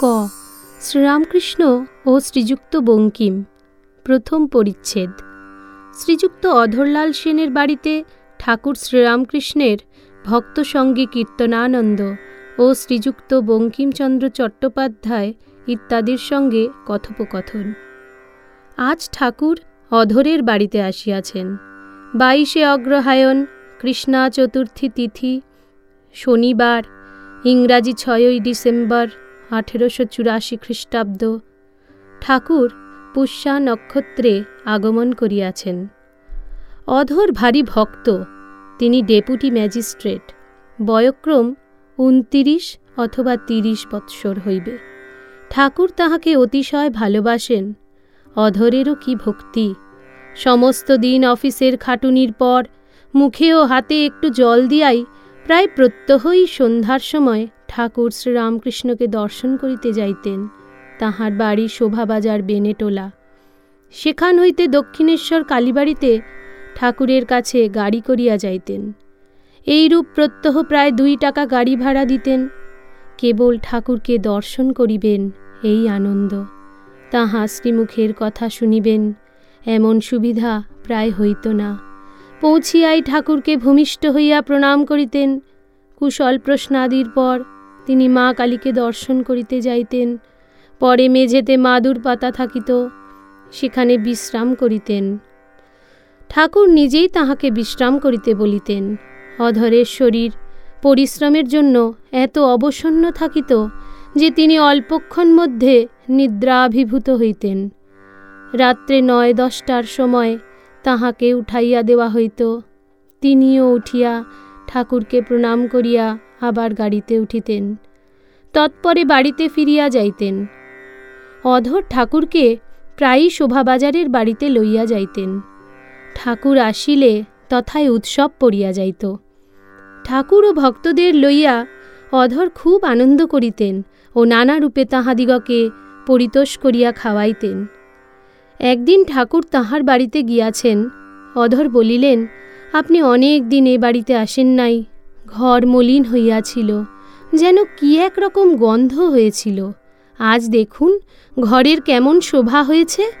ক। শ্রীরামকৃষ্ণ ও শ্রীযুক্ত বঙ্কিম। প্রথম পরিচ্ছেদ। শ্রীযুক্ত অধরলাল সেনের বাড়িতে ঠাকুর শ্রীরামকৃষ্ণের ভক্ত সঙ্গে কীর্তনানন্দ ও শ্রীযুক্ত বঙ্কিমচন্দ্র চট্টোপাধ্যায় ইত্যাদির সঙ্গে কথোপকথন। আজ ঠাকুর অধরের বাড়িতে আসিয়াছেন। বাইশে অগ্রহায়ণ, কৃষ্ণা চতুর্থী তিথি, শনিবার, ইংরাজি ছয়ই ডিসেম্বর আঠেরোশো চুরাশি খ্রিস্টাব্দ, ঠাকুর পুষ্যা নক্ষত্রে আগমন করিয়াছেন। অধর ভারী ভক্ত, তিনি ডেপুটি ম্যাজিস্ট্রেট, বয়ক্রম উনতিরিশ অথবা তিরিশ বৎসর হইবে। ঠাকুর তাহাকে অতিশয় ভালোবাসেন, অধরেরও কি ভক্তি। সমস্ত দিন অফিসের খাটুনির পর মুখে ও হাতে একটু জল দিয়াই প্রায় প্রত্যহই সন্ধ্যার সময় ঠাকুর শ্রীরামকৃষ্ণকে দর্শন করিতে যাইতেন, তাহার বাড়ি শোভাবাজার বেনেটোলা। সেখান হইতে দক্ষিণেশ্বর কালীবাড়িতে ঠাকুরের কাছে গাড়ি করিয়া যাইতেন। এইরূপ প্রত্যহ প্রায় দুই টাকা গাড়ি ভাড়া দিতেন। কেবল ঠাকুরকে দর্শন করিবেন এই আনন্দ। তাহা শ্রীমুখের কথা শুনিবেন, এমন সুবিধা প্রায় হইত না। পৌঁছিয়াই ঠাকুরকে ভূমিষ্ঠ হইয়া প্রণাম করিতেন। কুশল প্রশ্নাদির পর তিনি মা কালীকে দর্শন করিতে যাইতেন। পরে মেঝেতে মাদুর পাতা থাকিত, সেখানে বিশ্রাম করিতেন। ঠাকুর নিজেই তাহাকে বিশ্রাম করিতে বলিতেন। অধরের শরীর পরিশ্রমের জন্য এত অবসন্ন থাকিত যে তিনি অল্পক্ষণ মধ্যে নিদ্রাভিভূত হইতেন। রাত্রে নয় দশটার সময় তাহাকে উঠাইয়া দেওয়া হইত। তিনিও উঠিয়া ঠাকুরকে প্রণাম করিয়া আবার গাড়িতে উঠিতেন। তৎপরে বাড়িতে ফিরিয়া যাইতেন। অধর ঠাকুরকে প্রায়ই শোভাবাজারের বাড়িতে লইয়া যাইতেন। ঠাকুর আসিলে তথায় উৎসব পড়িয়া যাইত। ঠাকুর ও ভক্তদের লইয়া অধর খুব আনন্দ করিতেন ও নানা রূপে তাহাদিগকে পরিতোষ করিয়া খাওয়াইতেন। একদিন ঠাকুর তাহার বাড়িতে গিয়াছেন। অধর বলিলেন, আপনি অনেক দিন এ বাড়িতে আসেন নাই। ঘর মলিন হইয়াছিল। যেন কি একরকম গন্ধ হয়েছিল। আজ দেখুন, ঘরের কেমন শোভা হয়েছে,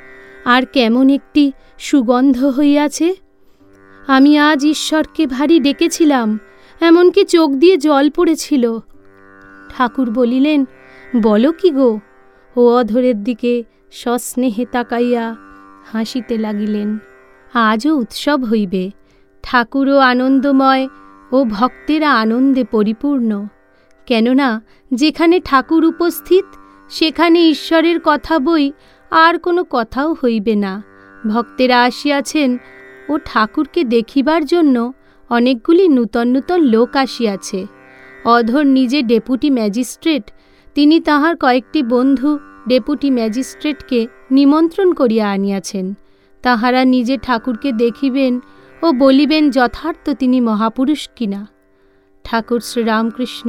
আর কেমন একটি সুগন্ধ হইয়াছে। আমি আজ ঈশ্বরকে ভারী ডেকেছিলাম, এমনকি চোখ দিয়ে জল পড়েছিল। ঠাকুর বলিলেন, বলো কি গো? ও অধরের দিকে সস্নেহে তাকাইয়া হাসিতে লাগিলেন। আজও উৎসব হইবে। ঠাকুরও আনন্দময় ও ভক্তেরা আনন্দে পরিপূর্ণ। কেননা, যেখানে ঠাকুর উপস্থিত, সেখানে ঈশ্বরের কথা বই আর কোনো কথাও হইবে না। ভক্তেরা আসিয়াছেন ও ঠাকুরকে দেখিবার জন্য অনেকগুলি নূতন নূতন লোক আসিয়াছে। অধর নিজে ডেপুটি ম্যাজিস্ট্রেট, তিনি তাহার কয়েকটি বন্ধু ডেপুটি ম্যাজিস্ট্রেটকে নিমন্ত্রণ করিয়া আনিয়াছেন। তাহারা নিজে ঠাকুরকে দেখিবেন ও বলিবেন, যথার্থ তিনি মহাপুরুষ কিনা? ঠাকুর শ্রীরামকৃষ্ণ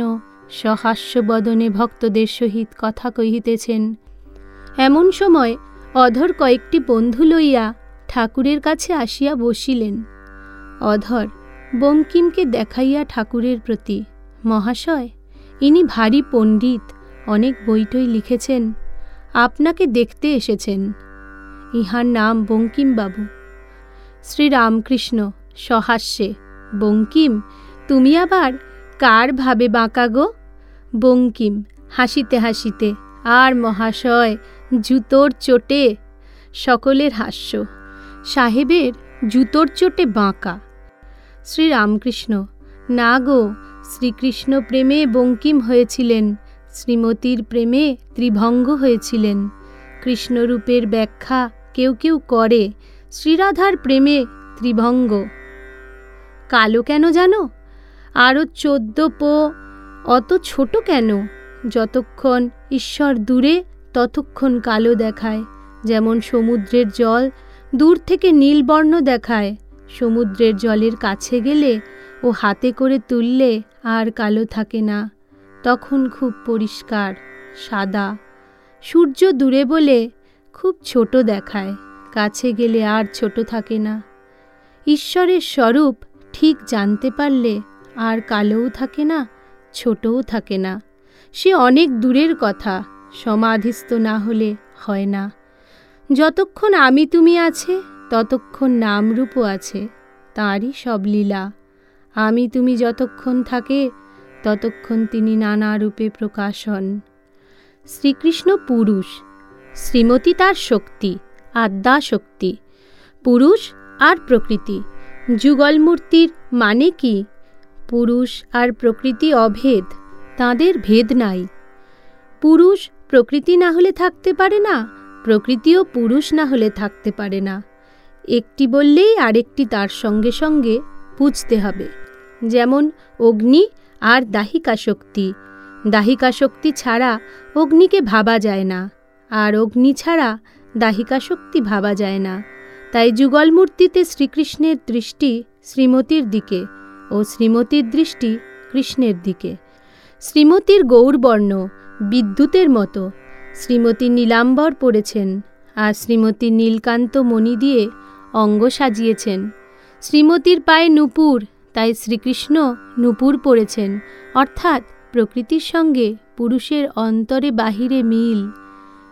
সহাস্যবদনে ভক্তদের সহিত কথা কহিতেছেন, এমন সময় অধর কয়েকটি বন্ধু লইয়া ঠাকুরের কাছে আসিয়া বসিলেন। অধর বঙ্কিমকে দেখাইয়া ঠাকুরের প্রতি, মহাশয়, ইনি ভারী পণ্ডিত, অনেক বইটই লিখেছেন। আপনাকে দেখতে এসেছেন। ইহার নাম বঙ্কিমবাবু। শ্রীরামকৃষ্ণ, সহাস্যে, বঙ্কিম, তুমি আবার কার ভাবে বাঁকা গো? বঙ্কিম, হাসিতে হাসিতে, আর মহাশয়, জুতোর চোটে, সকলের হাস্য, সাহেবের জুতোর চোটে বাঁকা। শ্রীরামকৃষ্ণ, না গো, শ্রীকৃষ্ণ প্রেমে বঙ্কিম হয়েছিলেন শ্রীমতীর প্রেমে ত্রিভঙ্গ হয়েছিলেন। কৃষ্ণরূপের ব্যাখ্যা কেউ কেউ করে, শ্রীরাধার প্রেমে ত্রিভঙ্গ। কালো কেন জানো? আরও চোদ্দ পো, অত ছোট কেন? যতক্ষণ ঈশ্বর দূরে, ততক্ষণ কালো দেখায়। যেমন সমুদ্রের জল দূর থেকে নীলবর্ণ দেখায়। সমুদ্রের জলের কাছে গেলে ও হাতে করে তুললে আর কালো থাকে না। তখন খুব পরিষ্কার, সাদা। সূর্য দূরে বলে খুব ছোট দেখায়, কাছে গেলে আর ছোট থাকে না। ঈশ্বরের স্বরূপ ঠিক জানতে পারলে আর কালোও থাকে না, ছোটও থাকে না। সে অনেক দূরের কথা, সমাধিস্থ না হলে হয় না। যতক্ষণ আমি তুমি আছে, ততক্ষণ নামরূপও আছে, তাঁরই সব লীলা। আমি তুমি যতক্ষণ থাকে ততক্ষণ তিনি নানা রূপে প্রকাশ হন। শ্রীকৃষ্ণ পুরুষ, শ্রীমতী তার শক্তি, আদ্যা শক্তি, পুরুষ আর প্রকৃতি যুগল মূর্তির মানে কি? পুরুষ আর প্রকৃতি অভেদ, তাদের ভেদ নাই। পুরুষ প্রকৃতি না হলে থাকতে পারে না, প্রকৃতিও পুরুষ না হলে থাকতে পারে না। একটি বললেই আরেকটি তার সঙ্গে সঙ্গে বুঝতে হবে। যেমন অগ্নি আর দাহিকা শক্তি। দাহিকা শক্তি ছাড়া অগ্নিকে ভাবা যায় না। আর অগ্নি ছাড়া দাহিকা শক্তি ভাবা যায় না। তাই যুগল মূর্তিতে শ্রীকৃষ্ণের দৃষ্টি শ্রীমতীর দিকে ও শ্রীমতীর দৃষ্টি কৃষ্ণের দিকে। শ্রীমতীর গৌরবর্ণ বিদ্যুতের মতো। শ্রীমতী নীলাম্বর পড়েছেন আর শ্রীমতী নীলকান্ত মণি দিয়ে অঙ্গ সাজিয়েছেন। শ্রীমতীর পায়ে নুপুর তাই শ্রীকৃষ্ণ নুপুর পড়েছেন, অর্থাৎ প্রকৃতির সঙ্গে পুরুষের অন্তরে বাহিরে মিল।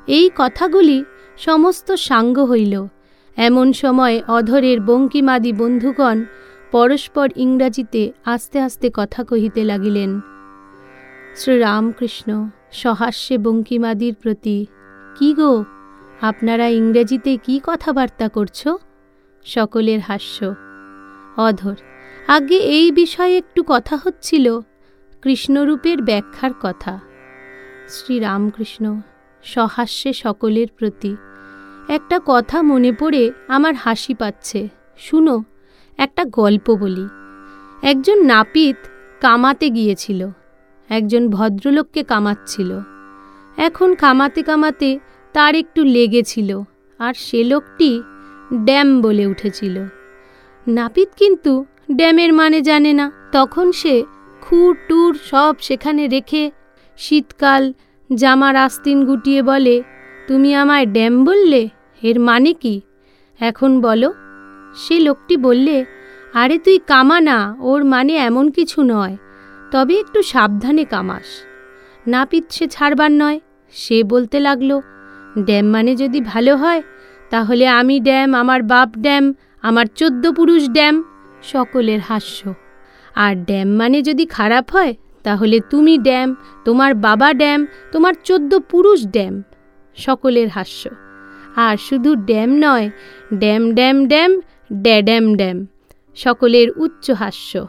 এই কথাগুলি সমস্ত সাঙ্গ হইল। এমন সময় অধরের বঙ্কিমাদি বন্ধুগণ পরস্পর ইংরাজিতে আস্তে আস্তে কথা কহিতে লাগিলেন, শ্রীরামকৃষ্ণ, সহাস্যে বঙ্কিমাদির প্রতি, কি গো, আপনারা ইংরেজিতে কি কথাবার্তা করছ? সকলের হাস্য। অধর আগে এই বিষয়ে একটু কথা হচ্ছিল, কৃষ্ণরূপের ব্যাখ্যার কথা। শ্রীরামকৃষ্ণ সহাস্যে সকলের প্রতি একটা কথা মনে পড়ে আমার হাসি পাচ্ছে। শুনো, একটা গল্প বলি। একজন নাপিত কামাতে গিয়েছিল, একজন ভদ্রলোককে কামাচ্ছিল। এখন কামাতে কামাতে তার একটু লেগেছিল আর সে লোকটি ড্যাম বলে উঠেছিল। নাপিত কিন্তু ড্যামের মানে জানে না। তখন সে খুর টুর সব সেখানে রেখে শীতকাল জামার আস্তিন গুটিয়ে বলে, তুমি আমায় ড্যাম বললে? এর মানে কি? এখন বলো। সে লোকটি বললে, আরে তুই কামা না ওর মানে এমন কিছু নয়। তবে একটু সাবধানে কামাস। নাপিত সে ছাড়বার নয়, সে বলতে লাগল, ড্যাম মানে যদি ভালো হয়, তাহলে আমি ড্যাম, আমার বাপ ড্যাম, আমার চোদ্দ পুরুষ ড্যাম। সকলের হাস্য। আর ড্যাম মানে যদি খারাপ হয়, তাহলে তুমি ড্যাম, তোমার বাবা ড্যাম, তোমার চোদ্দ পুরুষ ড্যাম। সকলের হাস্য। আর শুধু ড্যাম নয়, ড্যাম ড্যাম ড্যাম, ড্যাড্যাম, ড্যাম। সকলের উচ্চ হাস্য।